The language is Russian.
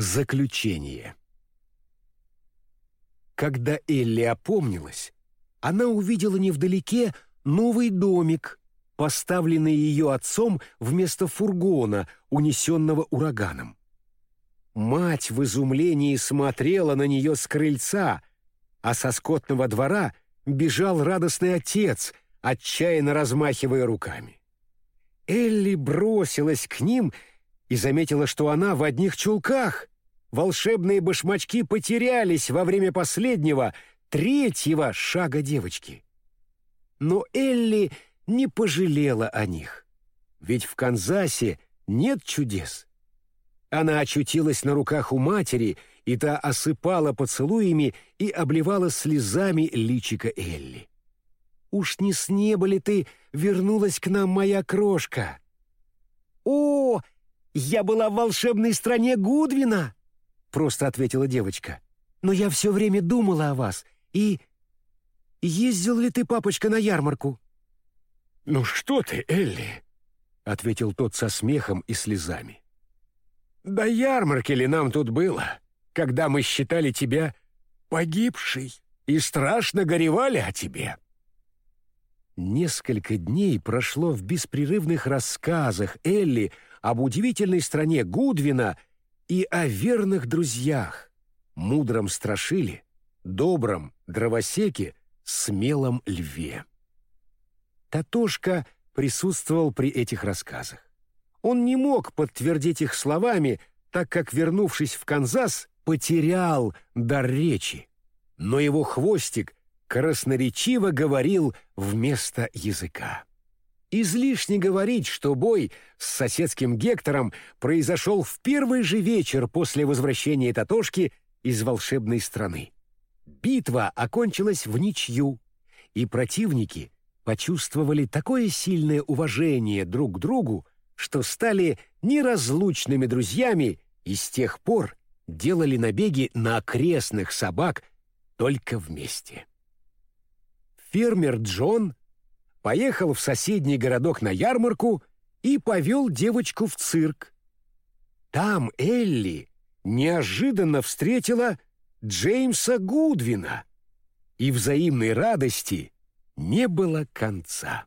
Заключение. Когда Элли опомнилась, она увидела невдалеке новый домик, поставленный ее отцом вместо фургона, унесенного ураганом. Мать в изумлении смотрела на нее с крыльца, а со скотного двора бежал радостный отец, отчаянно размахивая руками. Элли бросилась к ним и заметила, что она в одних чулках. Волшебные башмачки потерялись во время последнего, третьего шага девочки. Но Элли не пожалела о них. Ведь в Канзасе нет чудес. Она очутилась на руках у матери, и та осыпала поцелуями и обливала слезами личика Элли. «Уж не с неба ли ты вернулась к нам, моя крошка?» «О, я была в волшебной стране Гудвина!» — просто ответила девочка. «Но я все время думала о вас, и... Ездил ли ты, папочка, на ярмарку?» «Ну что ты, Элли?» — ответил тот со смехом и слезами. «Да ярмарки ли нам тут было, когда мы считали тебя погибшей и страшно горевали о тебе?» Несколько дней прошло в беспрерывных рассказах Элли об удивительной стране Гудвина и о верных друзьях, мудром страшиле, добром дровосеке, смелом льве. Татошка присутствовал при этих рассказах. Он не мог подтвердить их словами, так как, вернувшись в Канзас, потерял дар речи. Но его хвостик красноречиво говорил вместо языка. Излишне говорить, что бой с соседским Гектором произошел в первый же вечер после возвращения Татошки из волшебной страны. Битва окончилась в ничью, и противники почувствовали такое сильное уважение друг к другу, что стали неразлучными друзьями и с тех пор делали набеги на окрестных собак только вместе. Фермер Джон поехал в соседний городок на ярмарку и повел девочку в цирк. Там Элли неожиданно встретила Джеймса Гудвина, и взаимной радости не было конца.